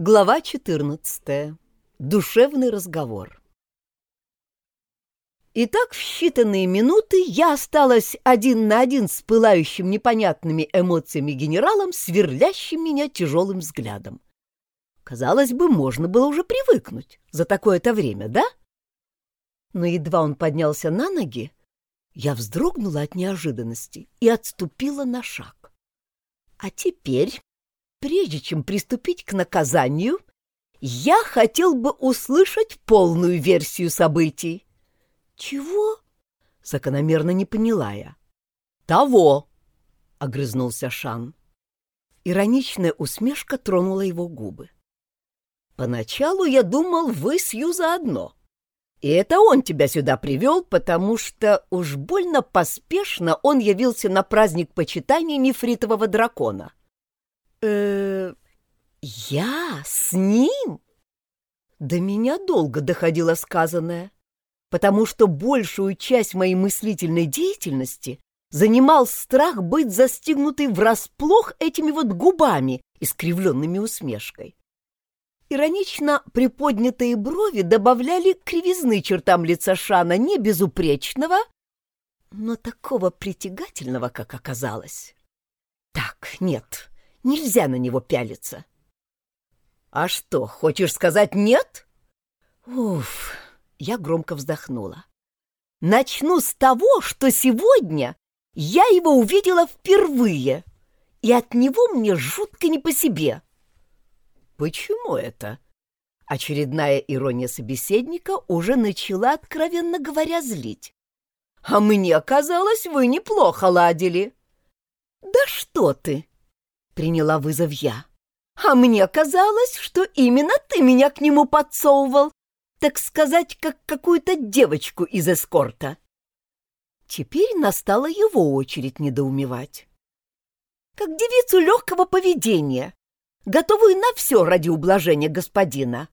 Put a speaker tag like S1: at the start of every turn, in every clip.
S1: Глава 14. Душевный разговор. Итак, в считанные минуты я осталась один на один с пылающим непонятными эмоциями генералом, сверлящим меня тяжелым взглядом. Казалось бы, можно было уже привыкнуть за такое-то время, да? Но едва он поднялся на ноги, я вздрогнула от неожиданности и отступила на шаг. А теперь Прежде чем приступить к наказанию, я хотел бы услышать полную версию событий. Чего? Закономерно не поняла я. Того, огрызнулся Шан. Ироничная усмешка тронула его губы. Поначалу я думал, вы с Ю заодно. И это он тебя сюда привел, потому что уж больно поспешно он явился на праздник почитания нефритового дракона э я с ним? До меня долго доходило сказанное, потому что большую часть моей мыслительной деятельности занимал страх быть застигнутой врасплох этими вот губами, искривленными усмешкой. Иронично приподнятые брови добавляли кривизны чертам лица Шана не безупречного, но такого притягательного, как оказалось. Так, нет, Нельзя на него пялиться. «А что, хочешь сказать нет?» Уф, я громко вздохнула. «Начну с того, что сегодня я его увидела впервые, и от него мне жутко не по себе». «Почему это?» Очередная ирония собеседника уже начала, откровенно говоря, злить. «А мне казалось, вы неплохо ладили». «Да что ты!» Приняла вызов я. А мне казалось, что именно ты меня к нему подсовывал, так сказать, как какую-то девочку из эскорта. Теперь настала его очередь недоумевать. Как девицу легкого поведения, готовую на все ради ублажения господина.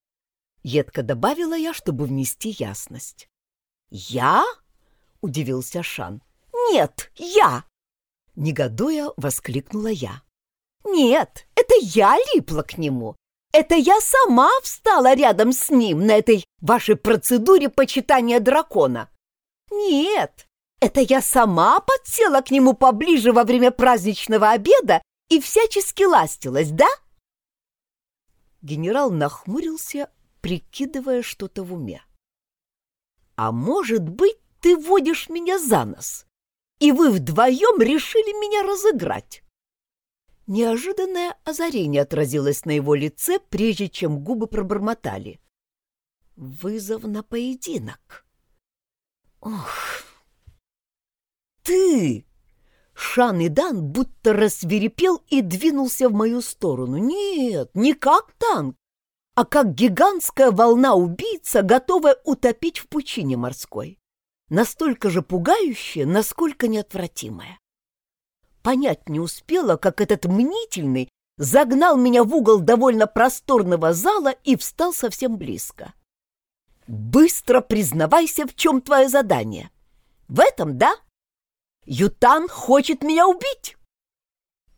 S1: Едко добавила я, чтобы внести ясность. «Я?» — удивился Шан. «Нет, я!» Негодуя, воскликнула я. Нет, это я липла к нему. Это я сама встала рядом с ним на этой вашей процедуре почитания дракона. Нет, это я сама подсела к нему поближе во время праздничного обеда и всячески ластилась, да? Генерал нахмурился, прикидывая что-то в уме. А может быть, ты водишь меня за нос, и вы вдвоем решили меня разыграть? Неожиданное озарение отразилось на его лице, прежде чем губы пробормотали. Вызов на поединок. Ох! Ты! Шан и Дан будто рассверепел и двинулся в мою сторону. Нет, не как танк, а как гигантская волна-убийца, готовая утопить в пучине морской. Настолько же пугающая, насколько неотвратимая понять не успела, как этот мнительный загнал меня в угол довольно просторного зала и встал совсем близко. «Быстро признавайся, в чем твое задание. В этом, да? Ютан хочет меня убить!»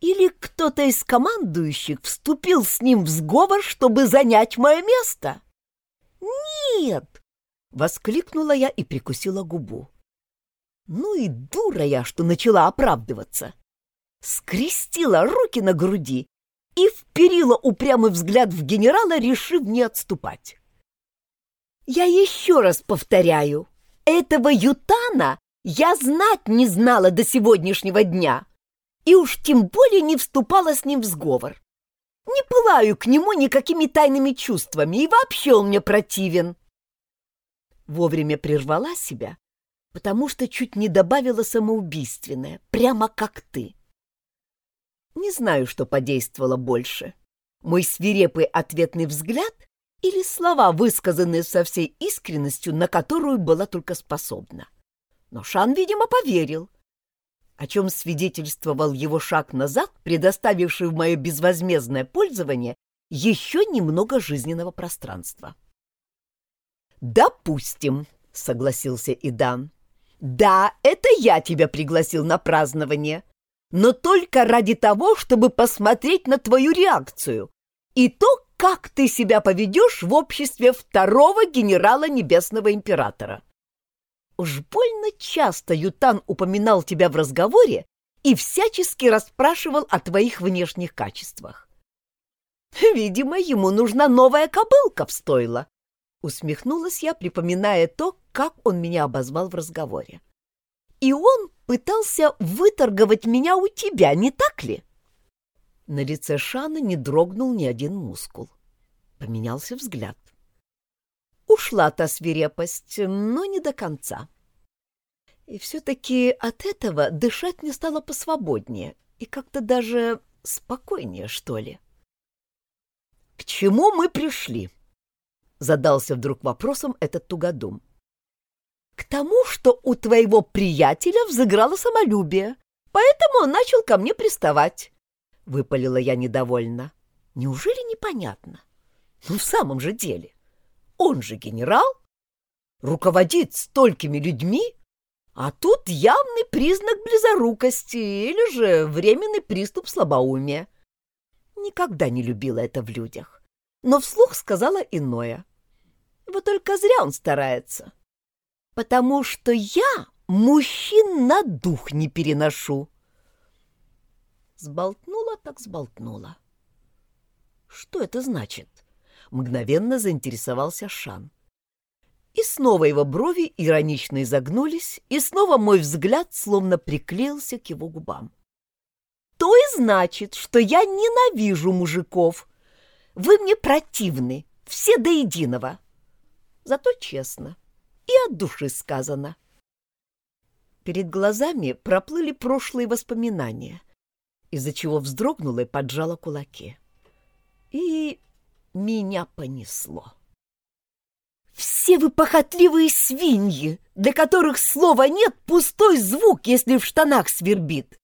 S1: Или кто-то из командующих вступил с ним в сговор, чтобы занять мое место? «Нет!» — воскликнула я и прикусила губу. Ну и дура я, что начала оправдываться скрестила руки на груди и вперила упрямый взгляд в генерала, решив не отступать. «Я еще раз повторяю, этого Ютана я знать не знала до сегодняшнего дня и уж тем более не вступала с ним в сговор. Не пылаю к нему никакими тайными чувствами, и вообще он мне противен». Вовремя прервала себя, потому что чуть не добавила самоубийственное, прямо как ты. Не знаю, что подействовало больше. Мой свирепый ответный взгляд или слова, высказанные со всей искренностью, на которую была только способна. Но Шан, видимо, поверил, о чем свидетельствовал его шаг назад, предоставивший в мое безвозмездное пользование еще немного жизненного пространства. «Допустим», — согласился Идан. «Да, это я тебя пригласил на празднование но только ради того, чтобы посмотреть на твою реакцию и то, как ты себя поведешь в обществе второго генерала Небесного Императора. Уж больно часто Ютан упоминал тебя в разговоре и всячески расспрашивал о твоих внешних качествах. Видимо, ему нужна новая кобылка в стойло. Усмехнулась я, припоминая то, как он меня обозвал в разговоре. И он пытался выторговать меня у тебя, не так ли? На лице Шаны не дрогнул ни один мускул. Поменялся взгляд. Ушла та свирепость, но не до конца. И все-таки от этого дышать мне стало посвободнее и как-то даже спокойнее, что ли. «К чему мы пришли?» — задался вдруг вопросом этот тугодум. «К тому, что у твоего приятеля взыграло самолюбие, поэтому он начал ко мне приставать выпалила я недовольно. Неужели непонятно? Ну, в самом же деле, он же генерал, руководит столькими людьми, а тут явный признак близорукости или же временный приступ слабоумия. Никогда не любила это в людях, но вслух сказала иное. Вот только зря он старается, потому что я мужчин на дух не переношу. Сболтнула так сболтнула. Что это значит? Мгновенно заинтересовался Шан. И снова его брови иронично изогнулись, и снова мой взгляд словно приклеился к его губам. То и значит, что я ненавижу мужиков. Вы мне противны, все до единого. Зато честно и от души сказано. Перед глазами проплыли прошлые воспоминания из-за чего вздрогнула и поджала кулаки. И меня понесло. «Все вы похотливые свиньи, для которых слова нет, пустой звук, если в штанах свербит!»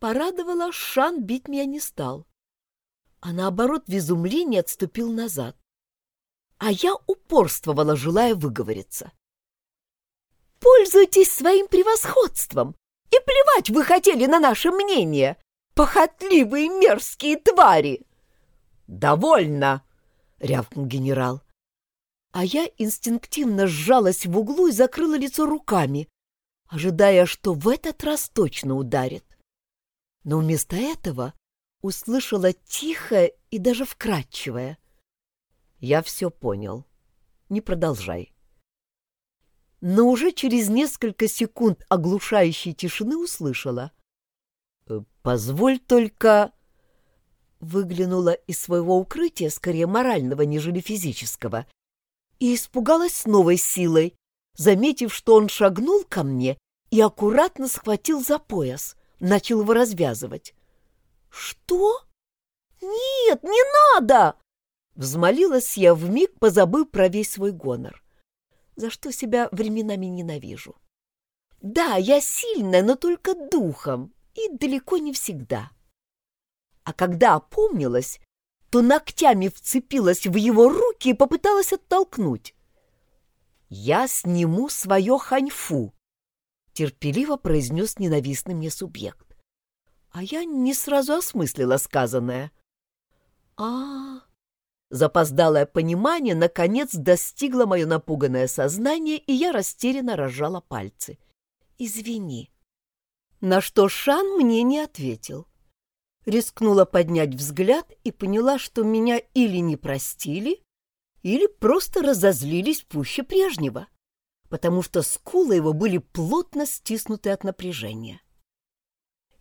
S1: Порадовала, Шан бить меня не стал, а наоборот в изумлении отступил назад. А я упорствовала, желая выговориться. «Пользуйтесь своим превосходством!» И плевать вы хотели на наше мнение, похотливые мерзкие твари!» «Довольно!» — рявкнул генерал. А я инстинктивно сжалась в углу и закрыла лицо руками, ожидая, что в этот раз точно ударит. Но вместо этого услышала тихое и даже вкрадчивое. «Я все понял. Не продолжай» но уже через несколько секунд оглушающей тишины услышала. «Э, «Позволь только...» Выглянула из своего укрытия, скорее морального, нежели физического, и испугалась с новой силой, заметив, что он шагнул ко мне и аккуратно схватил за пояс, начал его развязывать. «Что? Нет, не надо!» Взмолилась я вмиг, позабыв про весь свой гонор за что себя временами ненавижу. Да, я сильная, но только духом, и далеко не всегда. А когда опомнилась, то ногтями вцепилась в его руки и попыталась оттолкнуть. «Я сниму свое ханьфу», — терпеливо произнес ненавистный мне субъект. А я не сразу осмыслила сказанное. «А, Запоздалое понимание, наконец, достигло мое напуганное сознание, и я растерянно разжала пальцы. «Извини». На что Шан мне не ответил. Рискнула поднять взгляд и поняла, что меня или не простили, или просто разозлились пуще прежнего, потому что скулы его были плотно стиснуты от напряжения.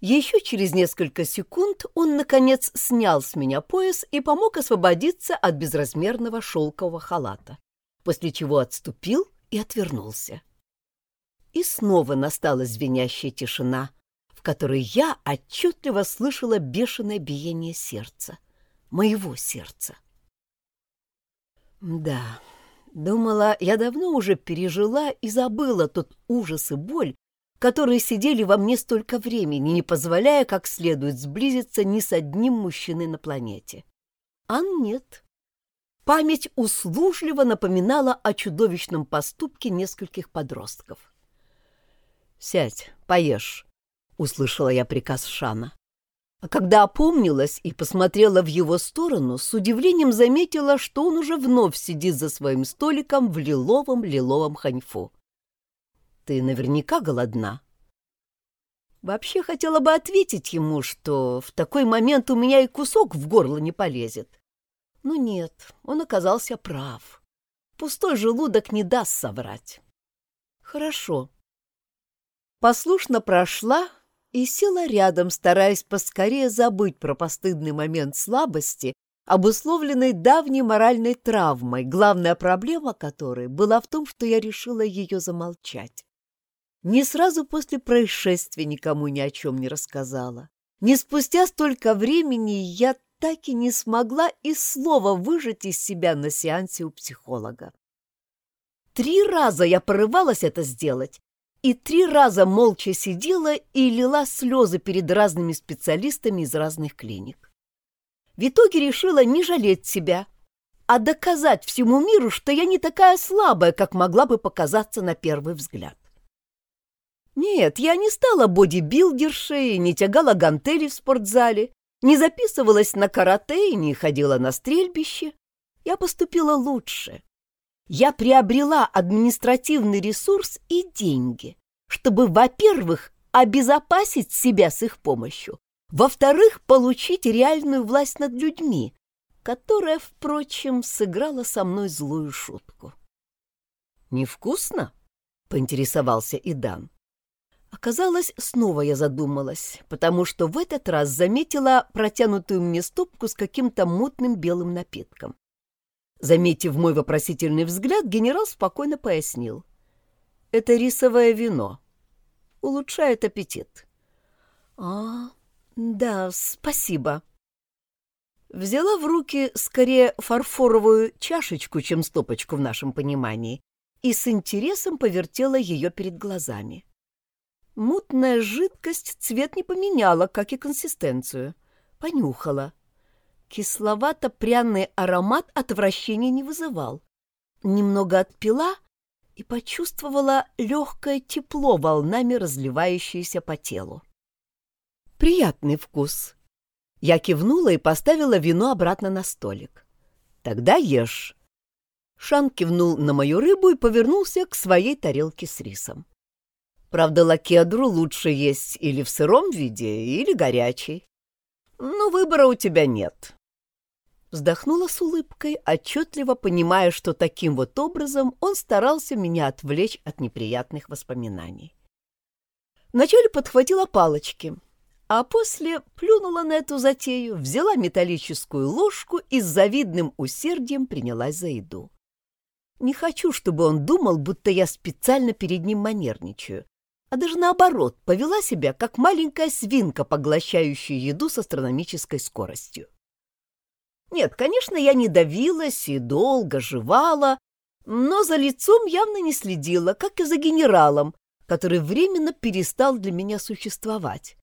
S1: Еще через несколько секунд он, наконец, снял с меня пояс и помог освободиться от безразмерного шелкового халата, после чего отступил и отвернулся. И снова настала звенящая тишина, в которой я отчетливо слышала бешеное биение сердца, моего сердца. Да, думала, я давно уже пережила и забыла тот ужас и боль, которые сидели во мне столько времени, не позволяя как следует сблизиться ни с одним мужчиной на планете. А нет. Память услужливо напоминала о чудовищном поступке нескольких подростков. «Сядь, поешь», — услышала я приказ Шана. А когда опомнилась и посмотрела в его сторону, с удивлением заметила, что он уже вновь сидит за своим столиком в лиловом-лиловом ханьфу. «Ты наверняка голодна?» Вообще хотела бы ответить ему, что в такой момент у меня и кусок в горло не полезет. Но нет, он оказался прав. Пустой желудок не даст соврать. Хорошо. Послушно прошла и села рядом, стараясь поскорее забыть про постыдный момент слабости, обусловленной давней моральной травмой, главная проблема которой была в том, что я решила ее замолчать. Не сразу после происшествия никому ни о чем не рассказала. Не спустя столько времени я так и не смогла и слова выжать из себя на сеансе у психолога. Три раза я порывалась это сделать, и три раза молча сидела и лила слезы перед разными специалистами из разных клиник. В итоге решила не жалеть себя, а доказать всему миру, что я не такая слабая, как могла бы показаться на первый взгляд. Нет, я не стала бодибилдершей, не тягала гантели в спортзале, не записывалась на карате и не ходила на стрельбище. Я поступила лучше. Я приобрела административный ресурс и деньги, чтобы, во-первых, обезопасить себя с их помощью, во-вторых, получить реальную власть над людьми, которая, впрочем, сыграла со мной злую шутку. «Невкусно?» — поинтересовался Идан. Оказалось, снова я задумалась, потому что в этот раз заметила протянутую мне стопку с каким-то мутным белым напитком. Заметив мой вопросительный взгляд, генерал спокойно пояснил. «Это рисовое вино. Улучшает аппетит». «А, да, спасибо». Взяла в руки скорее фарфоровую чашечку, чем стопочку в нашем понимании, и с интересом повертела ее перед глазами. Мутная жидкость цвет не поменяла, как и консистенцию. Понюхала. Кисловато-пряный аромат отвращения не вызывал. Немного отпила и почувствовала легкое тепло, волнами разливающееся по телу. Приятный вкус. Я кивнула и поставила вино обратно на столик. Тогда ешь. Шан кивнул на мою рыбу и повернулся к своей тарелке с рисом. Правда, лакедру лучше есть или в сыром виде, или горячий. Но выбора у тебя нет. Вздохнула с улыбкой, отчетливо понимая, что таким вот образом он старался меня отвлечь от неприятных воспоминаний. Вначале подхватила палочки, а после плюнула на эту затею, взяла металлическую ложку и с завидным усердием принялась за еду. Не хочу, чтобы он думал, будто я специально перед ним манерничаю, а даже наоборот, повела себя как маленькая свинка, поглощающая еду с астрономической скоростью. Нет, конечно, я не давилась и долго жевала, но за лицом явно не следила, как и за генералом, который временно перестал для меня существовать,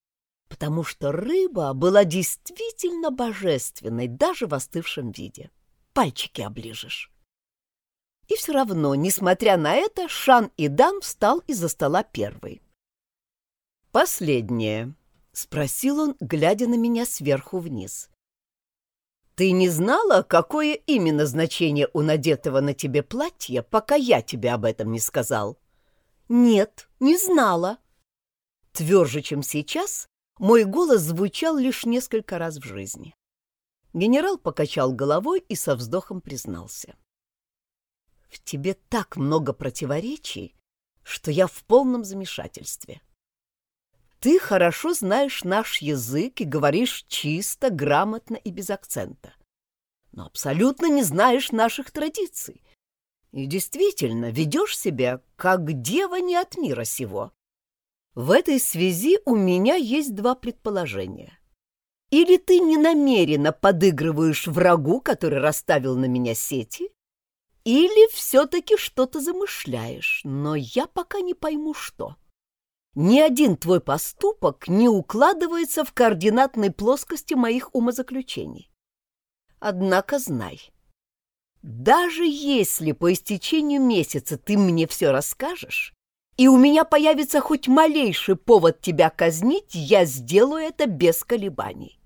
S1: потому что рыба была действительно божественной даже в остывшем виде. Пальчики оближешь. И все равно, несмотря на это, Шан и Дан встал из-за стола первый. «Последнее», — спросил он, глядя на меня сверху вниз. «Ты не знала, какое именно значение у надетого на тебе платья, пока я тебе об этом не сказал?» «Нет, не знала». Тверже, чем сейчас, мой голос звучал лишь несколько раз в жизни. Генерал покачал головой и со вздохом признался. В тебе так много противоречий, что я в полном замешательстве. Ты хорошо знаешь наш язык и говоришь чисто, грамотно и без акцента. Но абсолютно не знаешь наших традиций. И действительно ведешь себя, как дева не от мира сего. В этой связи у меня есть два предположения. Или ты ненамеренно подыгрываешь врагу, который расставил на меня сети, или все-таки что-то замышляешь, но я пока не пойму, что. Ни один твой поступок не укладывается в координатной плоскости моих умозаключений. Однако знай, даже если по истечению месяца ты мне все расскажешь, и у меня появится хоть малейший повод тебя казнить, я сделаю это без колебаний.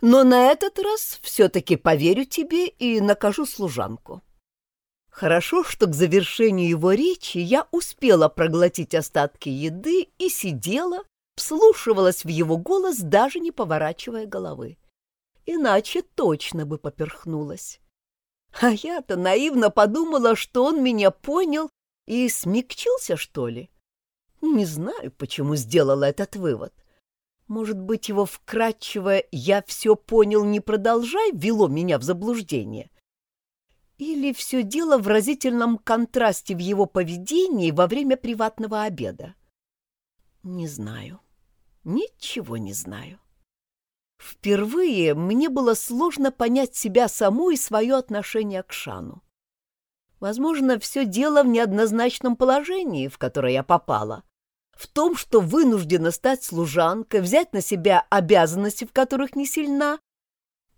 S1: Но на этот раз все-таки поверю тебе и накажу служанку. Хорошо, что к завершению его речи я успела проглотить остатки еды и сидела, вслушивалась в его голос, даже не поворачивая головы. Иначе точно бы поперхнулась. А я-то наивно подумала, что он меня понял и смягчился, что ли. Не знаю, почему сделала этот вывод. Может быть, его вкратчивое «я все понял, не продолжай» вело меня в заблуждение? Или все дело в разительном контрасте в его поведении во время приватного обеда? Не знаю. Ничего не знаю. Впервые мне было сложно понять себя саму и свое отношение к Шану. Возможно, все дело в неоднозначном положении, в которое я попала в том, что вынуждена стать служанкой, взять на себя обязанности, в которых не сильна.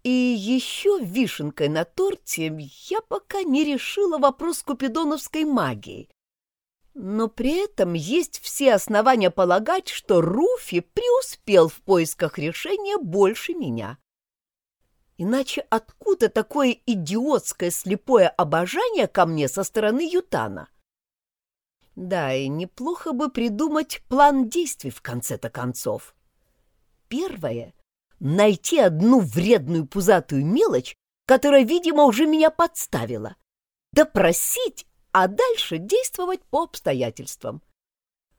S1: И еще вишенкой на торте я пока не решила вопрос купидоновской магии. Но при этом есть все основания полагать, что Руфи преуспел в поисках решения больше меня. Иначе откуда такое идиотское слепое обожание ко мне со стороны Ютана? — да, и неплохо бы придумать план действий в конце-то концов. Первое — найти одну вредную пузатую мелочь, которая, видимо, уже меня подставила. Допросить, а дальше действовать по обстоятельствам.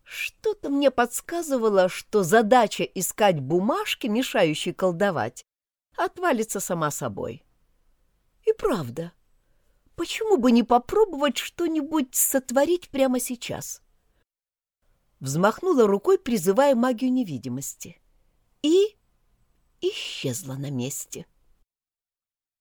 S1: Что-то мне подсказывало, что задача искать бумажки, мешающие колдовать, отвалится сама собой. И правда — Почему бы не попробовать что-нибудь сотворить прямо сейчас? Взмахнула рукой, призывая магию невидимости. И исчезла на месте.